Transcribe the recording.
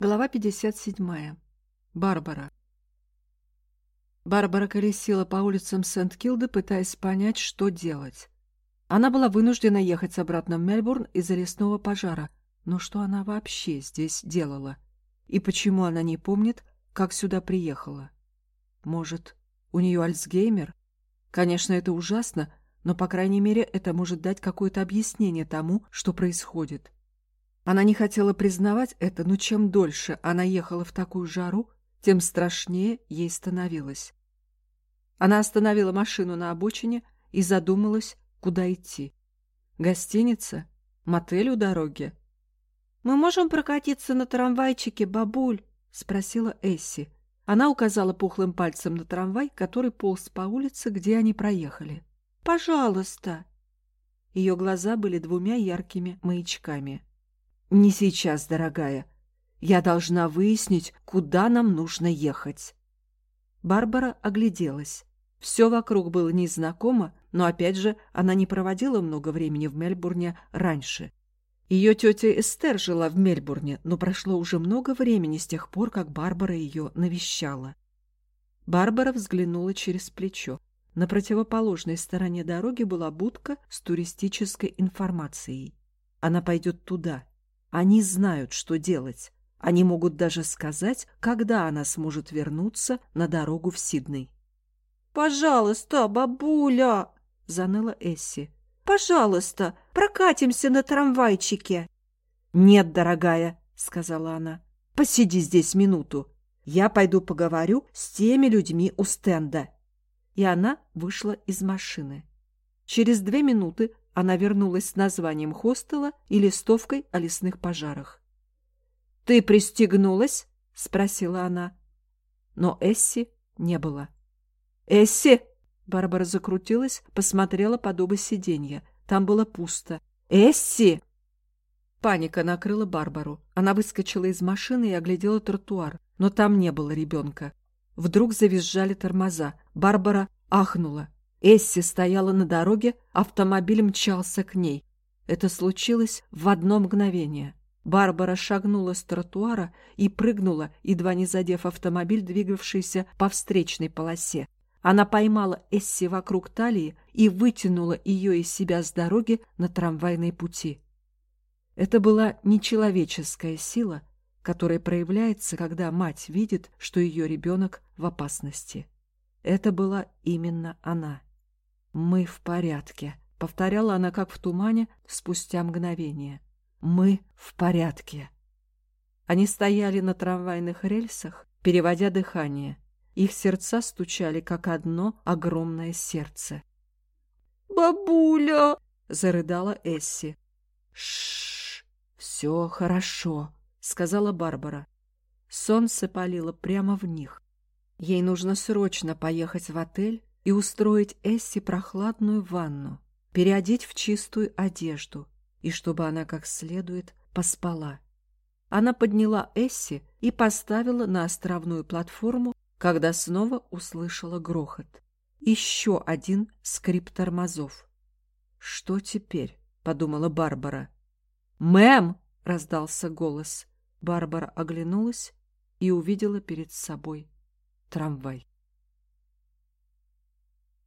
Глава 57. Барбара. Барбара колесила по улицам Сент-Килды, пытаясь понять, что делать. Она была вынуждена ехать обратно в Мельбурн из-за лесного пожара. Но что она вообще здесь делала? И почему она не помнит, как сюда приехала? Может, у нее Альцгеймер? Конечно, это ужасно, но, по крайней мере, это может дать какое-то объяснение тому, что происходит. Она не хотела признавать это, но чем дольше она ехала в такую жару, тем страшнее ей становилось. Она остановила машину на обочине и задумалась, куда идти. Гостиница? Мотель у дороги? «Мы можем прокатиться на трамвайчике, бабуль?» — спросила Эсси. Она указала пухлым пальцем на трамвай, который полз по улице, где они проехали. «Пожалуйста!» Ее глаза были двумя яркими маячками. «Не сейчас, дорогая. Я должна выяснить, куда нам нужно ехать». Барбара огляделась. Все вокруг было незнакомо, но, опять же, она не проводила много времени в Мельбурне раньше. Ее тетя Эстер жила в Мельбурне, но прошло уже много времени с тех пор, как Барбара ее навещала. Барбара взглянула через плечо. На противоположной стороне дороги была будка с туристической информацией. Она пойдет туда. Они знают, что делать. Они могут даже сказать, когда она сможет вернуться на дорогу в Сидней. «Пожалуйста, бабуля!» — заныла Эсси. «Пожалуйста, прокатимся на трамвайчике!» «Нет, дорогая!» — сказала она. «Посиди здесь минуту. Я пойду поговорю с теми людьми у стенда». И она вышла из машины. Через две минуты она вернулась с названием хостела и листовкой о лесных пожарах. «Ты пристегнулась?» — спросила она. Но Эсси не было. «Эсси!» — Барбара закрутилась, посмотрела под оба сиденья. Там было пусто. «Эсси!» Паника накрыла Барбару. Она выскочила из машины и оглядела тротуар, но там не было ребенка. Вдруг завизжали тормоза. Барбара ахнула. Эсси стояла на дороге, автомобиль мчался к ней. Это случилось в одно мгновение. Барбара шагнула с тротуара и прыгнула, едва не задев автомобиль, двигавшийся по встречной полосе. Она поймала Эсси вокруг талии и вытянула ее из себя с дороги на трамвайной пути. Это была нечеловеческая сила, которая проявляется, когда мать видит, что ее ребенок в опасности. Это была именно она. «Мы в порядке», — повторяла она как в тумане спустя мгновение. «Мы в порядке». Они стояли на трамвайных рельсах, переводя дыхание. Их сердца стучали, как одно огромное сердце. «Бабуля!» — зарыдала Эсси. «Шш, все хорошо», — сказала Барбара. Солнце палило прямо в них. Ей нужно срочно поехать в отель и устроить Эсси прохладную ванну, переодеть в чистую одежду, и чтобы она как следует поспала. Она подняла Эсси и поставила на островную платформу, когда снова услышала грохот. Еще один скрип тормозов. «Что теперь?» — подумала Барбара. «Мэм!» — раздался голос. Барбара оглянулась и увидела перед собой трамвай.